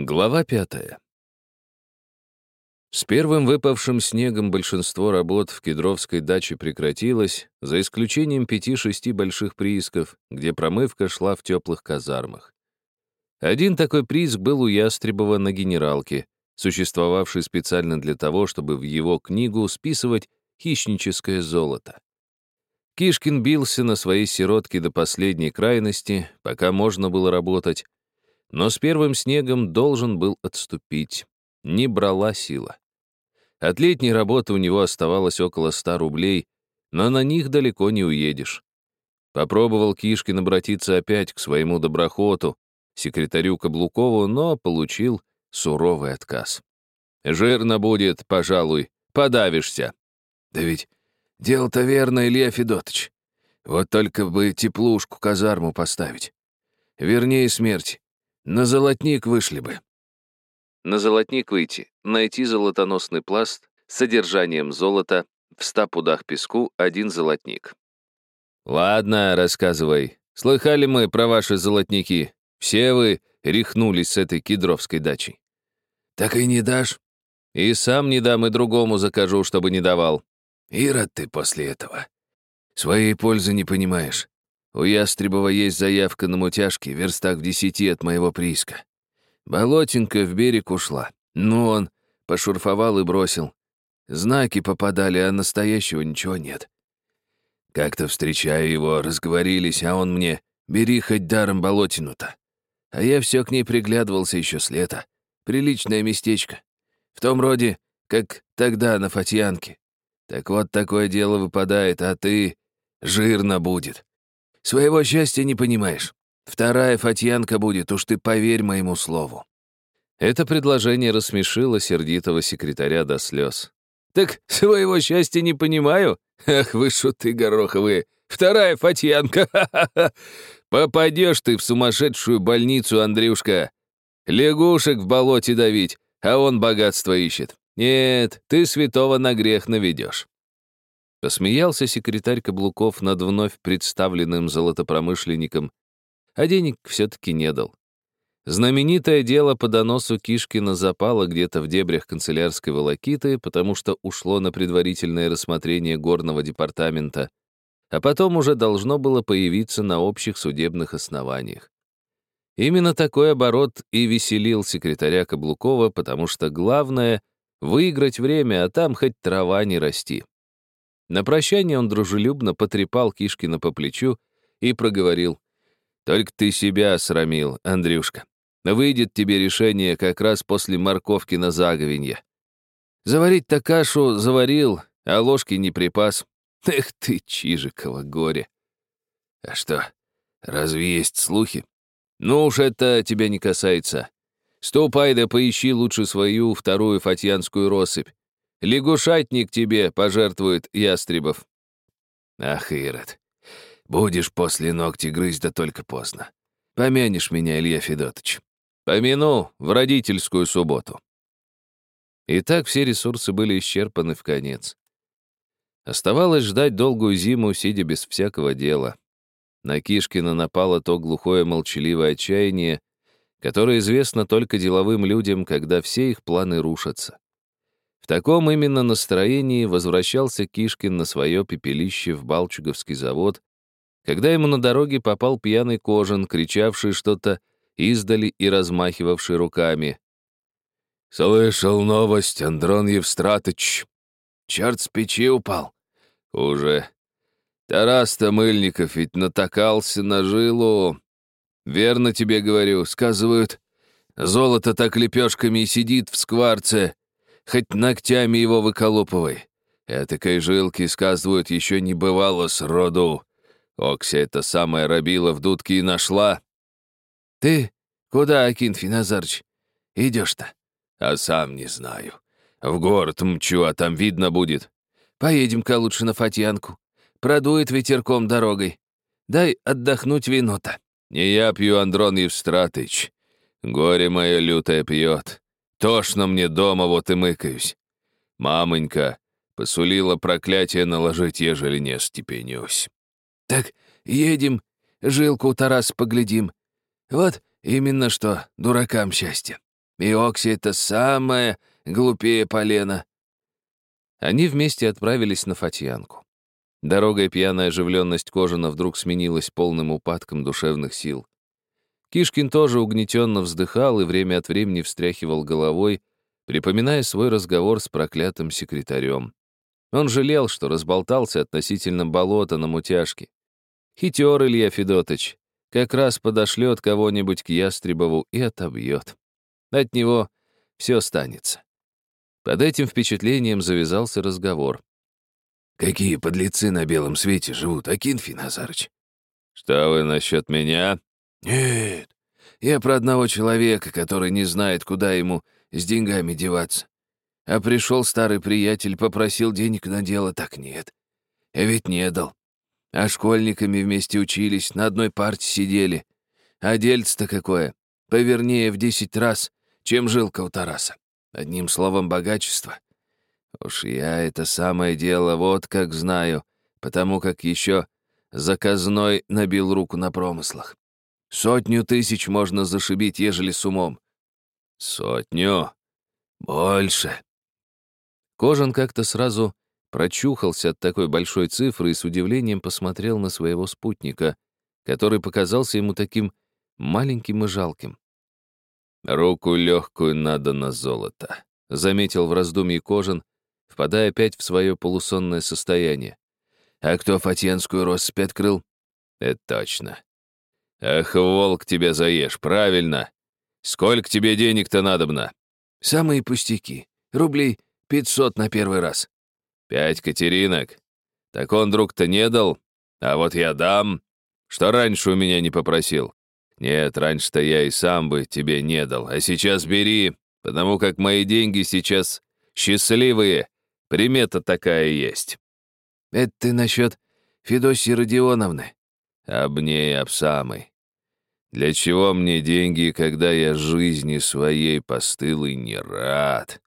Глава пятая. С первым выпавшим снегом большинство работ в Кедровской даче прекратилось, за исключением пяти-шести больших приисков, где промывка шла в теплых казармах. Один такой прииск был у Ястребова на генералке, существовавший специально для того, чтобы в его книгу списывать хищническое золото. Кишкин бился на своей сиротке до последней крайности, пока можно было работать, но с первым снегом должен был отступить. Не брала сила. От летней работы у него оставалось около ста рублей, но на них далеко не уедешь. Попробовал Кишкин обратиться опять к своему доброхоту, секретарю Каблукову, но получил суровый отказ. «Жирно будет, пожалуй, подавишься». «Да ведь дело-то верно, Илья Федотович. Вот только бы теплушку, казарму поставить. Вернее, смерть. На золотник вышли бы. На золотник выйти. Найти золотоносный пласт с содержанием золота в ста пудах песку один золотник. Ладно, рассказывай. Слыхали мы про ваши золотники. Все вы рехнулись с этой кедровской дачей. Так и не дашь? И сам не дам, и другому закажу, чтобы не давал. Ирод ты после этого. Своей пользы не понимаешь. У Ястребова есть заявка на мутяжки, верстак в десяти от моего прииска. Болотинка в берег ушла. Ну, он пошурфовал и бросил. Знаки попадали, а настоящего ничего нет. Как-то встречаю его, разговорились, а он мне «бери хоть даром болотину-то». А я все к ней приглядывался еще с лета. Приличное местечко. В том роде, как тогда на Фатьянке. Так вот такое дело выпадает, а ты... Жирно будет. Своего счастья не понимаешь. Вторая Фатьянка будет, уж ты поверь моему слову». Это предложение рассмешило сердитого секретаря до слез. «Так своего счастья не понимаю? Ах вы шуты гороховые! Вторая Фатьянка! Попадешь ты в сумасшедшую больницу, Андрюшка! Лягушек в болоте давить, а он богатство ищет. Нет, ты святого на грех наведешь». Посмеялся секретарь Каблуков над вновь представленным золотопромышленником, а денег все-таки не дал. Знаменитое дело по доносу Кишкина запало где-то в дебрях канцелярской волокиты, потому что ушло на предварительное рассмотрение горного департамента, а потом уже должно было появиться на общих судебных основаниях. Именно такой оборот и веселил секретаря Каблукова, потому что главное — выиграть время, а там хоть трава не расти. На прощание он дружелюбно потрепал Кишкина по плечу и проговорил. «Только ты себя осрамил, Андрюшка. Выйдет тебе решение как раз после морковки на заговенье. Заварить-то кашу заварил, а ложки не припас. Эх ты, Чижикова, горе!» «А что, разве есть слухи?» «Ну уж это тебя не касается. Ступай да поищи лучше свою вторую фатьянскую россыпь. Лягушатник тебе пожертвует Ястребов. Ах, Ирод, будешь после ногти грызть, да только поздно. Помянешь меня, Илья Федотович. Помяну в родительскую субботу. Итак, все ресурсы были исчерпаны в конец. Оставалось ждать долгую зиму, сидя без всякого дела. На Кишкина напало то глухое молчаливое отчаяние, которое известно только деловым людям, когда все их планы рушатся таком именно настроении возвращался Кишкин на свое пепелище в Балчуговский завод, когда ему на дороге попал пьяный кожан, кричавший что-то издали и размахивавший руками. «Слышал новость, Андрон Евстратыч. Черт с печи упал. Уже. Тарас-то Мыльников ведь натакался на жилу. Верно тебе говорю, сказывают, золото так лепешками и сидит в скварце, Хоть ногтями его выколупывай. Этакой жилки, сказывают, еще не бывало с роду. Окся это самая рабила в дудке и нашла. Ты куда, Акинфий Назарыч, идешь-то? А сам не знаю. В город мчу, а там видно будет. Поедем-ка лучше на Фатьянку. Продует ветерком дорогой. Дай отдохнуть вино-то. Не я пью, Андрон Евстратыч. Горе мое лютое пьет. Тошно мне дома, вот и мыкаюсь. Мамонька посулила проклятие наложить, ежели не степенюсь. Так едем, жилку Тарас поглядим. Вот именно что, дуракам счастье. И Окси — это самое глупее полено». Они вместе отправились на Фатьянку. Дорогая пьяная оживленность Кожина вдруг сменилась полным упадком душевных сил. Кишкин тоже угнетенно вздыхал и время от времени встряхивал головой, припоминая свой разговор с проклятым секретарем. Он жалел, что разболтался относительно болота на мутяжке. Хитер Илья Федотыч. Как раз подошлет кого-нибудь к Ястребову и отобьет. От него все останется. Под этим впечатлением завязался разговор. «Какие подлецы на белом свете живут, Акинфий Назарыч?» «Что вы насчет меня?» «Нет, я про одного человека, который не знает, куда ему с деньгами деваться. А пришел старый приятель, попросил денег на дело, так нет. Я ведь не дал. А школьниками вместе учились, на одной парте сидели. А дельце-то какое, повернее в десять раз, чем жилка у Тараса. Одним словом, богачество. Уж я это самое дело вот как знаю, потому как еще заказной набил руку на промыслах. Сотню тысяч можно зашибить, ежели с умом. Сотню? Больше. Кожан как-то сразу прочухался от такой большой цифры и с удивлением посмотрел на своего спутника, который показался ему таким маленьким и жалким. «Руку легкую надо на золото», — заметил в раздумье Кожан, впадая опять в свое полусонное состояние. «А кто Фатьянскую россыпь открыл?» «Это точно. Ах, волк тебя заешь, правильно. Сколько тебе денег-то надобно?» «Самые пустяки. Рублей пятьсот на первый раз». «Пять катеринок? Так он друг-то не дал? А вот я дам. Что раньше у меня не попросил? Нет, раньше-то я и сам бы тебе не дал. А сейчас бери, потому как мои деньги сейчас счастливые. Примета такая есть». «Это ты насчет Федосии Родионовны?» Об ней, об самой. Для чего мне деньги, когда я жизни своей постылой не рад?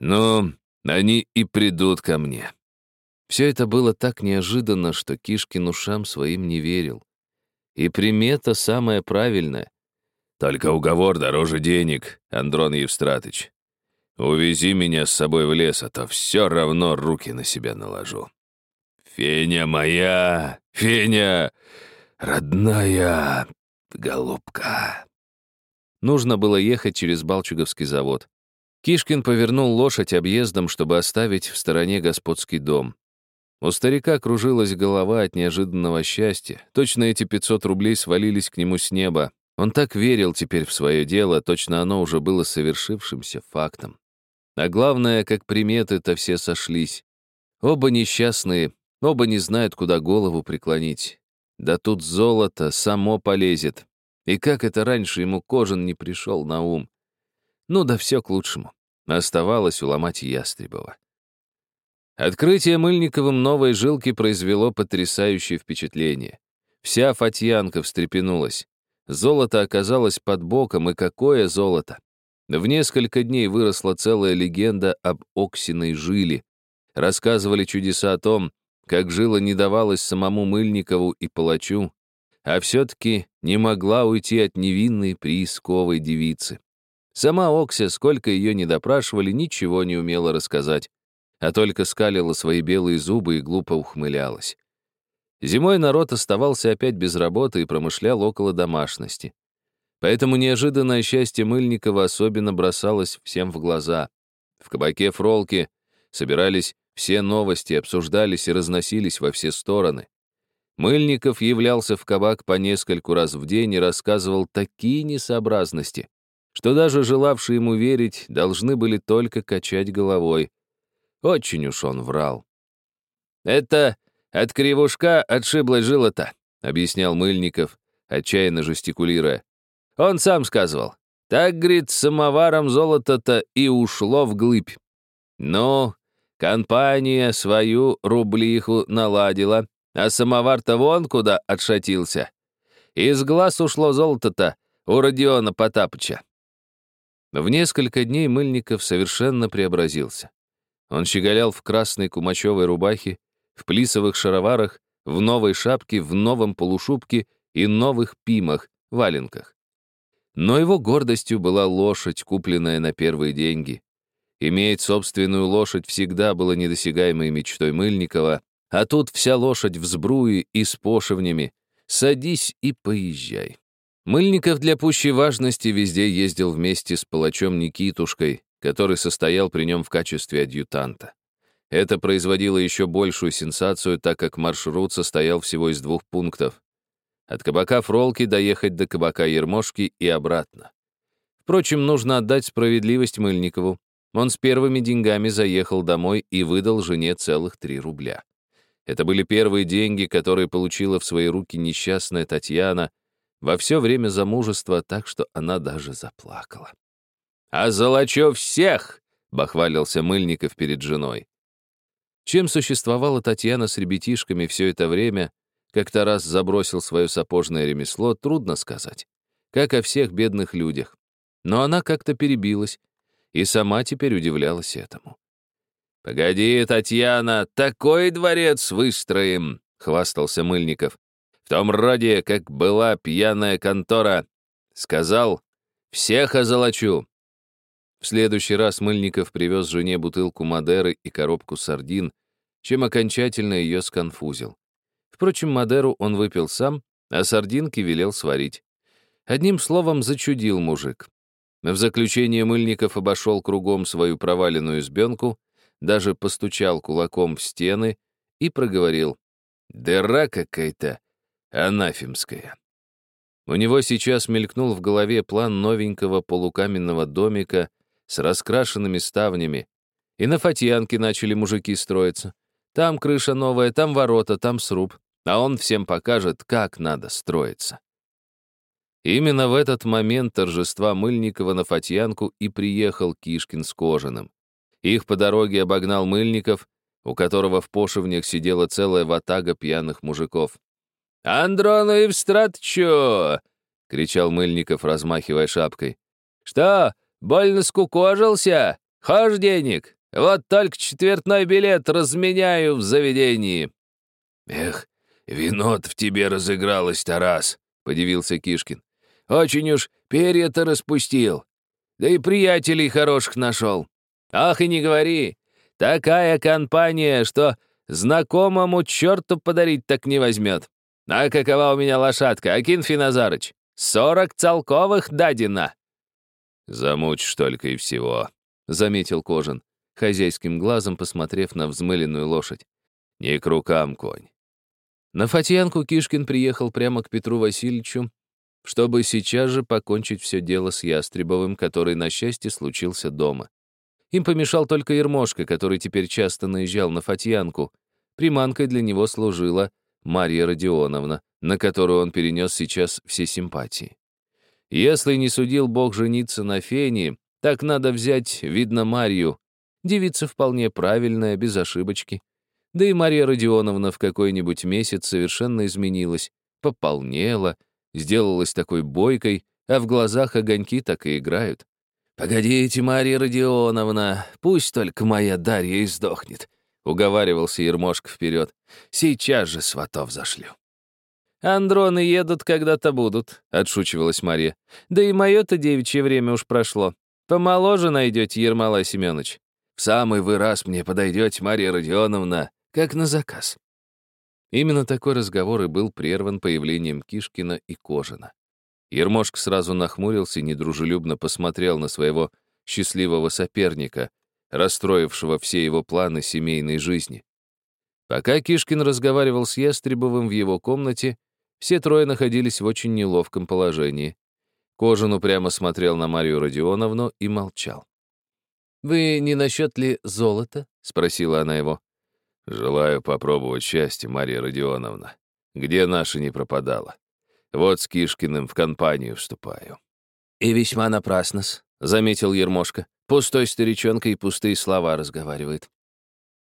Ну, они и придут ко мне. Все это было так неожиданно, что Кишкин ушам своим не верил. И примета самая правильная. Только уговор дороже денег, Андрон Евстратыч. Увези меня с собой в лес, а то все равно руки на себя наложу. «Феня моя! Феня! Родная голубка!» Нужно было ехать через Балчуговский завод. Кишкин повернул лошадь объездом, чтобы оставить в стороне господский дом. У старика кружилась голова от неожиданного счастья. Точно эти 500 рублей свалились к нему с неба. Он так верил теперь в свое дело, точно оно уже было совершившимся фактом. А главное, как приметы-то все сошлись. Оба несчастные, Оба не знают, куда голову преклонить. Да тут золото само полезет. И как это раньше ему кожан не пришел на ум? Ну да все к лучшему. Оставалось уломать Ястребова. Открытие Мыльниковым новой жилки произвело потрясающее впечатление. Вся Фатьянка встрепенулась. Золото оказалось под боком, и какое золото! В несколько дней выросла целая легенда об Оксиной жиле. Рассказывали чудеса о том, как жила не давалась самому Мыльникову и палачу, а все-таки не могла уйти от невинной приисковой девицы. Сама Окся, сколько ее не допрашивали, ничего не умела рассказать, а только скалила свои белые зубы и глупо ухмылялась. Зимой народ оставался опять без работы и промышлял около домашности. Поэтому неожиданное счастье Мыльникова особенно бросалось всем в глаза. В кабаке Фролки собирались все новости обсуждались и разносились во все стороны. Мыльников являлся в кабак по нескольку раз в день и рассказывал такие несообразности, что даже желавшие ему верить должны были только качать головой. Очень уж он врал. «Это от кривушка отшибло жило-то», — объяснял Мыльников, отчаянно жестикулируя. «Он сам сказывал. Так, говорит, самоваром золото-то и ушло вглыбь. Ну, Компания свою рублиху наладила, а самовар-то вон куда отшатился. Из глаз ушло золото-то у Родиона Потапыча. В несколько дней Мыльников совершенно преобразился. Он щеголял в красной кумачевой рубахе, в плисовых шароварах, в новой шапке, в новом полушубке и новых пимах, валенках. Но его гордостью была лошадь, купленная на первые деньги. Иметь собственную лошадь всегда было недосягаемой мечтой Мыльникова, а тут вся лошадь в сбруе и с пошивнями. Садись и поезжай. Мыльников для пущей важности везде ездил вместе с палачом Никитушкой, который состоял при нем в качестве адъютанта. Это производило еще большую сенсацию, так как маршрут состоял всего из двух пунктов. От кабака Фролки доехать до кабака Ермошки и обратно. Впрочем, нужно отдать справедливость Мыльникову. Он с первыми деньгами заехал домой и выдал жене целых три рубля. Это были первые деньги, которые получила в свои руки несчастная Татьяна во все время замужества, так что она даже заплакала. «А золочу всех!» — бахвалился Мыльников перед женой. Чем существовала Татьяна с ребятишками все это время, как-то раз забросил свое сапожное ремесло, трудно сказать. Как о всех бедных людях. Но она как-то перебилась, и сама теперь удивлялась этому. «Погоди, Татьяна, такой дворец выстроим!» — хвастался Мыльников. «В том роде, как была пьяная контора. Сказал, всех озолочу. В следующий раз Мыльников привез жене бутылку Мадеры и коробку сардин, чем окончательно ее сконфузил. Впрочем, Мадеру он выпил сам, а сардинки велел сварить. Одним словом, зачудил мужик. В заключение Мыльников обошел кругом свою проваленную избенку, даже постучал кулаком в стены и проговорил «Дыра какая-то анафемская». У него сейчас мелькнул в голове план новенького полукаменного домика с раскрашенными ставнями. И на Фатьянке начали мужики строиться. Там крыша новая, там ворота, там сруб. А он всем покажет, как надо строиться. Именно в этот момент торжества Мыльникова на Фатьянку и приехал Кишкин с Кожаным. Их по дороге обогнал Мыльников, у которого в пошивнях сидела целая ватага пьяных мужиков. «Андрону Евстратчу!» — кричал Мыльников, размахивая шапкой. «Что, Больно скукожился? Хошь денег? Вот только четвертной билет разменяю в заведении». «Эх, вино-то в тебе разыгралось, Тарас», — подивился Кишкин. «Очень уж перья-то распустил. Да и приятелей хороших нашел. Ах, и не говори. Такая компания, что знакомому черту подарить так не возьмет. А какова у меня лошадка, Акинфи Назарыч? Сорок целковых дадина. «Замучишь только и всего», — заметил Кожин, хозяйским глазом посмотрев на взмыленную лошадь. «Не к рукам, конь». На Фатьянку Кишкин приехал прямо к Петру Васильевичу, чтобы сейчас же покончить все дело с Ястребовым, который, на счастье, случился дома. Им помешал только Ермошка, который теперь часто наезжал на Фатьянку. Приманкой для него служила Марья Родионовна, на которую он перенес сейчас все симпатии. Если не судил Бог жениться на Фене, так надо взять, видно, Марью. Девица вполне правильная, без ошибочки. Да и Мария Родионовна в какой-нибудь месяц совершенно изменилась, пополнела, сделалась такой бойкой, а в глазах огоньки так и играют. «Погодите, Мария Родионовна, пусть только моя Дарья издохнет», — уговаривался Ермошка вперед. «Сейчас же сватов зашлю». «Андроны едут, когда-то будут», — отшучивалась Мария. «Да и мое-то девичье время уж прошло. Помоложе найдете, Ермолай Семенович. В самый вы раз мне подойдете, Мария Родионовна, как на заказ». Именно такой разговор и был прерван появлением Кишкина и Кожина. Ермошка сразу нахмурился и недружелюбно посмотрел на своего счастливого соперника, расстроившего все его планы семейной жизни. Пока Кишкин разговаривал с Ястребовым в его комнате, все трое находились в очень неловком положении. Кожин упрямо смотрел на Марию Родионовну и молчал. «Вы не насчет ли золота?» — спросила она его. «Желаю попробовать счастье, Мария Родионовна. Где наша не пропадала? Вот с Кишкиным в компанию вступаю». «И весьма напрасно-с», — заметил Ермошка. «Пустой старичонка и пустые слова разговаривает.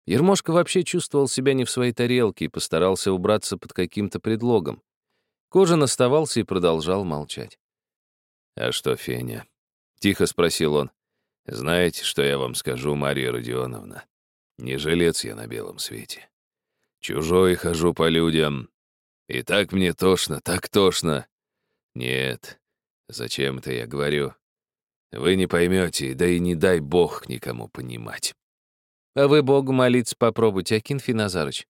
Ермошка вообще чувствовал себя не в своей тарелке и постарался убраться под каким-то предлогом. Кожин оставался и продолжал молчать. «А что, Феня?» — тихо спросил он. «Знаете, что я вам скажу, Мария Родионовна? Не жилец я на белом свете. Чужой хожу по людям. И так мне тошно, так тошно. Нет, Зачем это я говорю? Вы не поймете, да и не дай бог никому понимать. А вы Богу молиться попробуйте, Акинфий Назарыч.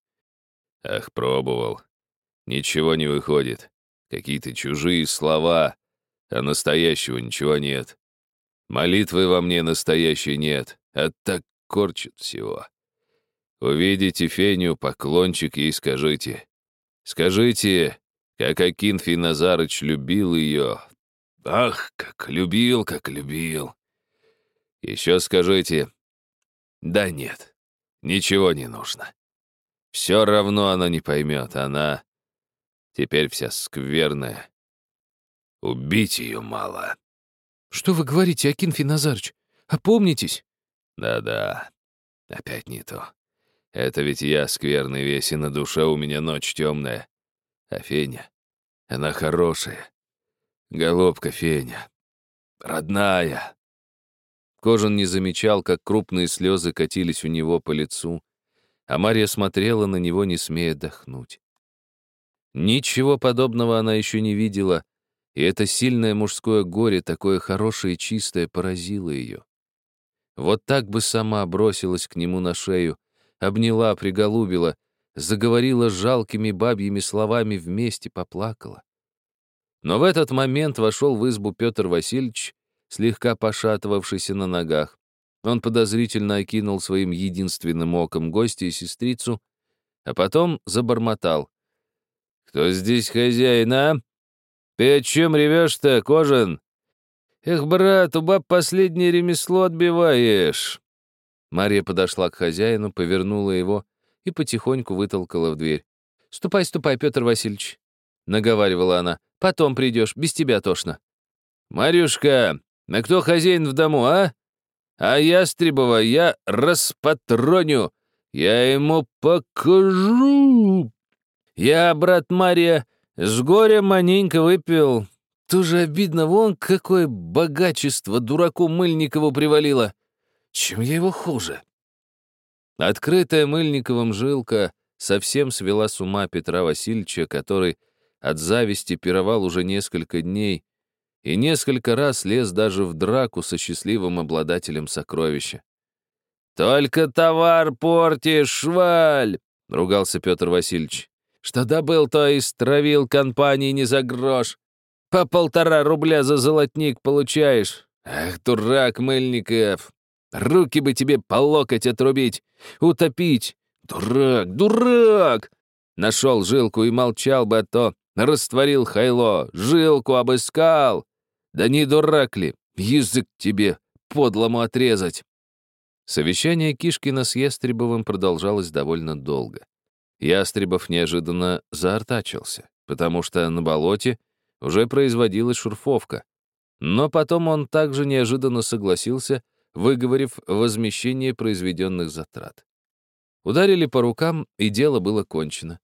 Ах, пробовал. Ничего не выходит. Какие-то чужие слова, а настоящего ничего нет. Молитвы во мне настоящей нет, а так корчит всего. Увидите Феню, поклончик ей скажите. Скажите, как Акинфий Назарыч любил ее, Ах, как любил, как любил. Еще скажите. Да нет, ничего не нужно. Все равно она не поймет, она теперь вся скверная. Убить ее мало. Что вы говорите, Акинфий Назарыч? Опомнитесь. Да-да, опять не то. Это ведь я скверный весь, и на душе у меня ночь темная. А Феня, она хорошая. Голубка Феня. Родная. Кожан не замечал, как крупные слезы катились у него по лицу, а Мария смотрела на него, не смея дохнуть. Ничего подобного она еще не видела, и это сильное мужское горе, такое хорошее и чистое, поразило ее. Вот так бы сама бросилась к нему на шею, обняла, приголубила, заговорила жалкими бабьими словами, вместе поплакала. Но в этот момент вошел в избу Петр Васильевич, слегка пошатывавшийся на ногах. Он подозрительно окинул своим единственным оком гостя и сестрицу, а потом забормотал. «Кто здесь хозяин, а? Ты о чем ревешь-то, Кожан? Эх, брат, у баб последнее ремесло отбиваешь!» Мария подошла к хозяину, повернула его и потихоньку вытолкала в дверь. «Ступай, ступай, Петр Васильевич», — наговаривала она. Потом придешь, без тебя тошно». «Марюшка, а кто хозяин в дому, а? А Ястребова я распатроню, я ему покажу. Я, брат Мария, с горя маненько выпил. Тоже обидно, вон какое богачество дураку Мыльникову привалило. Чем я его хуже?» Открытая Мыльниковым жилка совсем свела с ума Петра Васильевича, который от зависти пировал уже несколько дней и несколько раз лез даже в драку со счастливым обладателем сокровища. «Только товар портишь, шваль!» — ругался Петр Васильевич. «Что добыл, то и стравил компании не за грош. По полтора рубля за золотник получаешь. Ах, дурак, Мыльников! Руки бы тебе по локоть отрубить, утопить. Дурак, дурак!» Нашел жилку и молчал бы, а то Растворил хайло, жилку обыскал. Да не дурак ли, язык тебе подлому отрезать. Совещание Кишкина с Ястребовым продолжалось довольно долго. Ястребов неожиданно заортачился, потому что на болоте уже производилась шурфовка. Но потом он также неожиданно согласился, выговорив возмещение произведенных затрат. Ударили по рукам, и дело было кончено.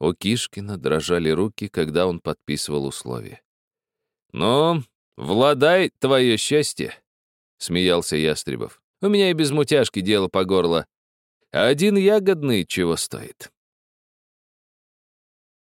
У Кишкина дрожали руки, когда он подписывал условия. «Ну, владай твое счастье», — смеялся Ястребов. «У меня и без мутяжки дело по горло. Один ягодный чего стоит».